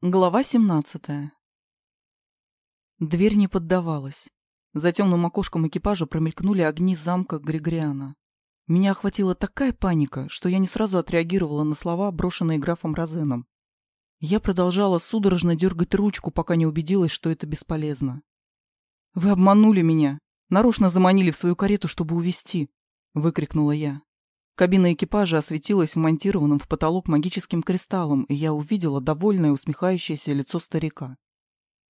Глава 17. Дверь не поддавалась. За темным окошком экипажа промелькнули огни замка Григориана. Меня охватила такая паника, что я не сразу отреагировала на слова, брошенные графом Розеном. Я продолжала судорожно дергать ручку, пока не убедилась, что это бесполезно. «Вы обманули меня! Нарочно заманили в свою карету, чтобы увести!» — выкрикнула я. Кабина экипажа осветилась вмонтированным в потолок магическим кристаллом, и я увидела довольное усмехающееся лицо старика.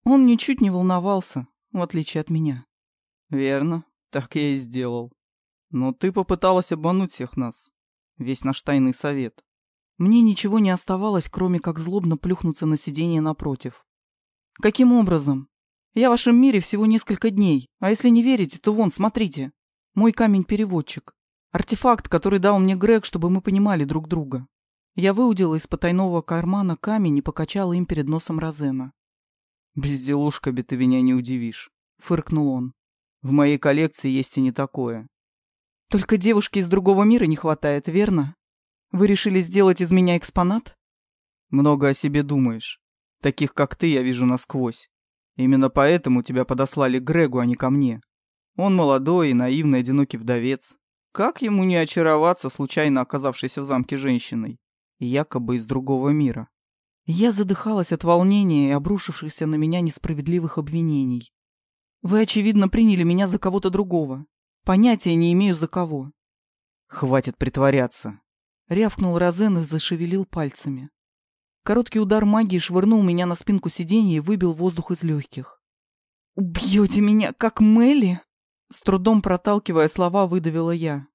Он ничуть не волновался, в отличие от меня. «Верно, так я и сделал. Но ты попыталась обмануть всех нас. Весь наш тайный совет». Мне ничего не оставалось, кроме как злобно плюхнуться на сиденье напротив. «Каким образом? Я в вашем мире всего несколько дней, а если не верите, то вон, смотрите. Мой камень-переводчик. Артефакт, который дал мне Грег, чтобы мы понимали друг друга. Я выудила из потайного кармана камень и покачала им перед носом Розена. «Безделушками ты меня не удивишь», — фыркнул он. «В моей коллекции есть и не такое». «Только девушки из другого мира не хватает, верно? Вы решили сделать из меня экспонат?» «Много о себе думаешь. Таких, как ты, я вижу насквозь. Именно поэтому тебя подослали Грегу, а не ко мне. Он молодой и наивный одинокий вдовец, как ему не очароваться случайно оказавшейся в замке женщиной, якобы из другого мира? Я задыхалась от волнения и обрушившихся на меня несправедливых обвинений. Вы, очевидно, приняли меня за кого-то другого. Понятия не имею за кого. Хватит притворяться. Рявкнул Розен и зашевелил пальцами. Короткий удар магии швырнул меня на спинку сиденья и выбил воздух из легких. «Убьете меня, как Мелли?» С трудом проталкивая слова, выдавила я.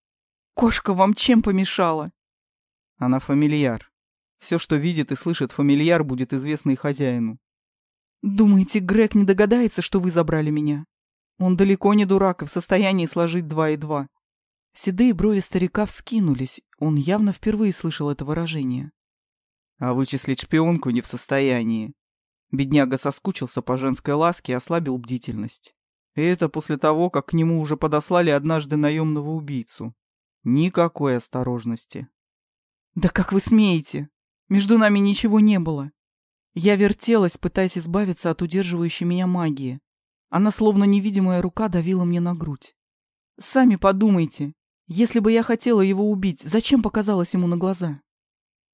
«Кошка вам чем помешала?» Она фамильяр. Все, что видит и слышит фамильяр, будет известно и хозяину. «Думаете, Грег не догадается, что вы забрали меня? Он далеко не дурак и в состоянии сложить два и два». Седые брови старика вскинулись, он явно впервые слышал это выражение. «А вычислить шпионку не в состоянии». Бедняга соскучился по женской ласке и ослабил бдительность. И это после того, как к нему уже подослали однажды наемного убийцу. Никакой осторожности. «Да как вы смеете? Между нами ничего не было. Я вертелась, пытаясь избавиться от удерживающей меня магии. Она, словно невидимая рука, давила мне на грудь. Сами подумайте, если бы я хотела его убить, зачем показалась ему на глаза?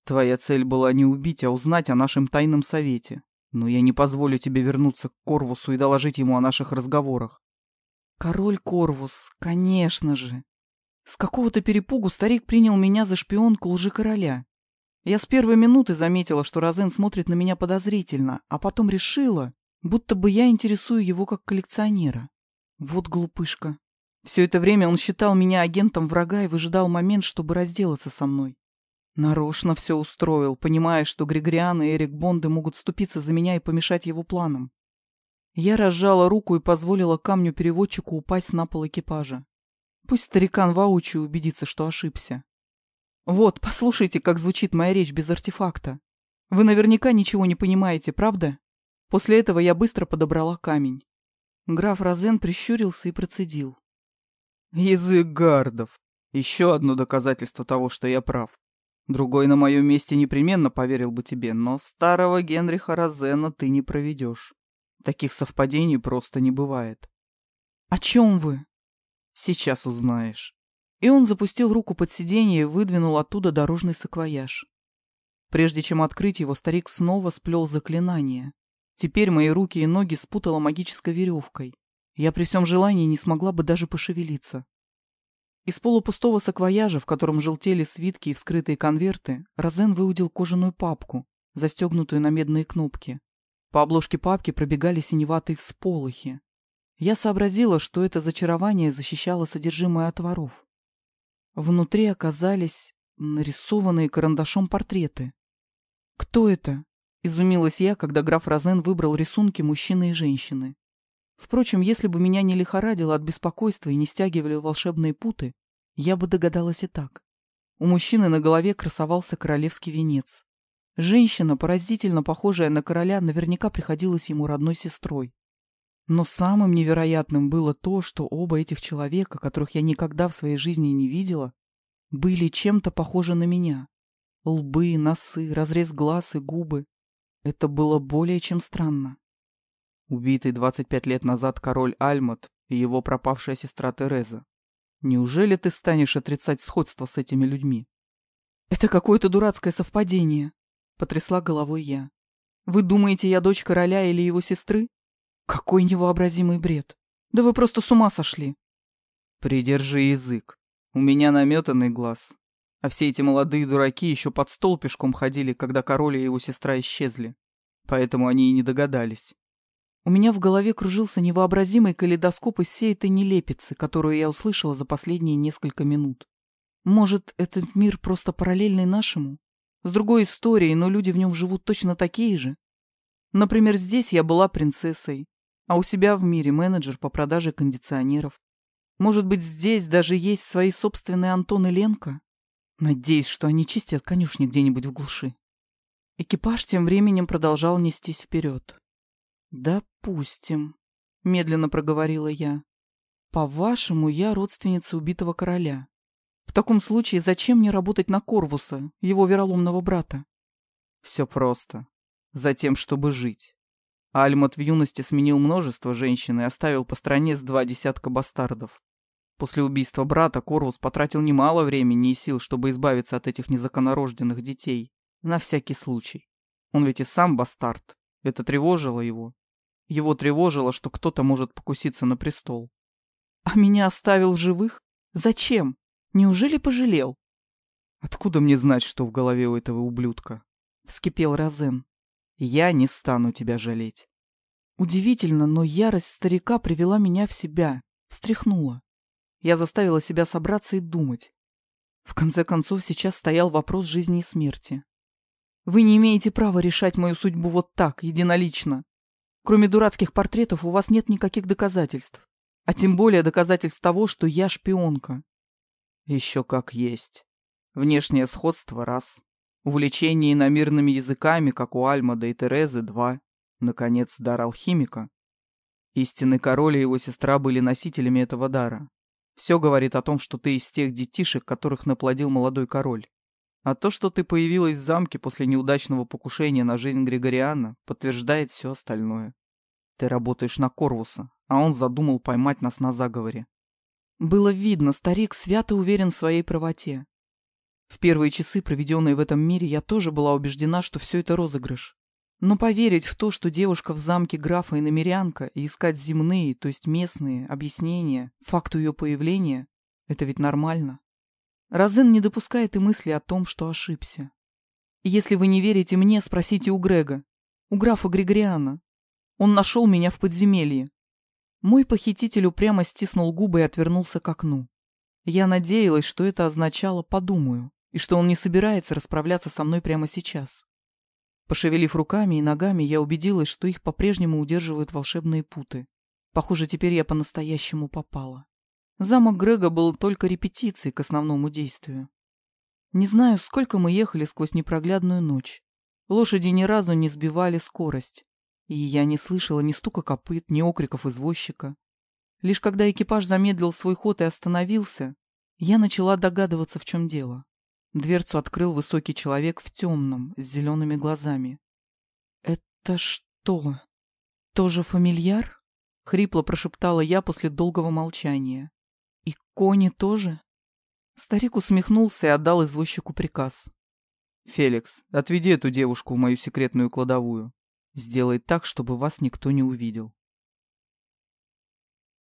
Твоя цель была не убить, а узнать о нашем тайном совете. Но я не позволю тебе вернуться к Корвусу и доложить ему о наших разговорах. Король Корвус, конечно же. С какого-то перепугу старик принял меня за шпионку лжекороля. Я с первой минуты заметила, что Розен смотрит на меня подозрительно, а потом решила, будто бы я интересую его как коллекционера. Вот глупышка. Все это время он считал меня агентом врага и выжидал момент, чтобы разделаться со мной. Нарочно все устроил, понимая, что Григориан и Эрик Бонды могут ступиться за меня и помешать его планам. Я разжала руку и позволила камню-переводчику упасть на пол экипажа. Пусть старикан воочию убедится, что ошибся. Вот, послушайте, как звучит моя речь без артефакта. Вы наверняка ничего не понимаете, правда? После этого я быстро подобрала камень. Граф Розен прищурился и процедил. Язык гардов. Еще одно доказательство того, что я прав. Другой на моем месте непременно поверил бы тебе, но старого Генриха Розена ты не проведешь. Таких совпадений просто не бывает. — О чем вы? — Сейчас узнаешь. И он запустил руку под сиденье и выдвинул оттуда дорожный саквояж. Прежде чем открыть его, старик снова сплел заклинание. Теперь мои руки и ноги спутала магической веревкой. Я при всем желании не смогла бы даже пошевелиться. Из полупустого саквояжа, в котором желтели свитки и вскрытые конверты, Розен выудил кожаную папку, застегнутую на медные кнопки. По обложке папки пробегали синеватые всполохи. Я сообразила, что это зачарование защищало содержимое от воров. Внутри оказались нарисованные карандашом портреты. «Кто это?» — изумилась я, когда граф Розен выбрал рисунки мужчины и женщины. Впрочем, если бы меня не лихорадило от беспокойства и не стягивали волшебные путы, я бы догадалась и так. У мужчины на голове красовался королевский венец. Женщина, поразительно похожая на короля, наверняка приходилась ему родной сестрой. Но самым невероятным было то, что оба этих человека, которых я никогда в своей жизни не видела, были чем-то похожи на меня. Лбы, носы, разрез глаз и губы. Это было более чем странно. Убитый 25 лет назад король Альмот и его пропавшая сестра Тереза. Неужели ты станешь отрицать сходство с этими людьми? Это какое-то дурацкое совпадение, потрясла головой я. Вы думаете, я дочь короля или его сестры? Какой невообразимый бред. Да вы просто с ума сошли. Придержи язык. У меня наметанный глаз. А все эти молодые дураки еще под стол пешком ходили, когда король и его сестра исчезли. Поэтому они и не догадались. У меня в голове кружился невообразимый калейдоскоп из всей этой нелепицы, которую я услышала за последние несколько минут. Может, этот мир просто параллельный нашему? С другой историей, но люди в нем живут точно такие же? Например, здесь я была принцессой, а у себя в мире менеджер по продаже кондиционеров. Может быть, здесь даже есть свои собственные Антон и Ленка? Надеюсь, что они чистят конюшни где-нибудь в глуши. Экипаж тем временем продолжал нестись вперед. «Допустим», — медленно проговорила я. «По-вашему, я родственница убитого короля. В таком случае зачем мне работать на Корвуса, его вероломного брата?» «Все просто. Затем, чтобы жить. Альмот в юности сменил множество женщин и оставил по стране с два десятка бастардов. После убийства брата Корвус потратил немало времени и сил, чтобы избавиться от этих незаконнорожденных детей. На всякий случай. Он ведь и сам бастард. Это тревожило его. Его тревожило, что кто-то может покуситься на престол. А меня оставил в живых? Зачем? Неужели пожалел? Откуда мне знать, что в голове у этого ублюдка? Вскипел Розен. Я не стану тебя жалеть. Удивительно, но ярость старика привела меня в себя, встряхнула. Я заставила себя собраться и думать. В конце концов, сейчас стоял вопрос жизни и смерти. Вы не имеете права решать мою судьбу вот так, единолично. Кроме дурацких портретов у вас нет никаких доказательств. А тем более доказательств того, что я шпионка. Еще как есть. Внешнее сходство — раз. Увлечение иномирными языками, как у Альмада и Терезы — два. Наконец, дар алхимика. Истинный король и его сестра были носителями этого дара. Все говорит о том, что ты из тех детишек, которых наплодил молодой король. А то, что ты появилась в замке после неудачного покушения на жизнь Григориана, подтверждает все остальное. Ты работаешь на Корвуса, а он задумал поймать нас на заговоре. Было видно, старик свято уверен в своей правоте. В первые часы, проведенные в этом мире, я тоже была убеждена, что все это розыгрыш. Но поверить в то, что девушка в замке графа и намерянка, и искать земные, то есть местные, объяснения факту ее появления, это ведь нормально. Розен не допускает и мысли о том, что ошибся. Если вы не верите мне, спросите у Грега, у графа Григориана. Он нашел меня в подземелье. Мой похититель упрямо стиснул губы и отвернулся к окну. Я надеялась, что это означало «подумаю», и что он не собирается расправляться со мной прямо сейчас. Пошевелив руками и ногами, я убедилась, что их по-прежнему удерживают волшебные путы. Похоже, теперь я по-настоящему попала. Замок Грега был только репетицией к основному действию. Не знаю, сколько мы ехали сквозь непроглядную ночь. Лошади ни разу не сбивали скорость, и я не слышала ни стука копыт, ни окриков извозчика. Лишь когда экипаж замедлил свой ход и остановился, я начала догадываться, в чем дело. Дверцу открыл высокий человек в темном, с зелеными глазами. «Это что? Тоже фамильяр?» — хрипло прошептала я после долгого молчания. «И кони тоже?» Старик усмехнулся и отдал извозчику приказ. «Феликс, отведи эту девушку в мою секретную кладовую. Сделай так, чтобы вас никто не увидел».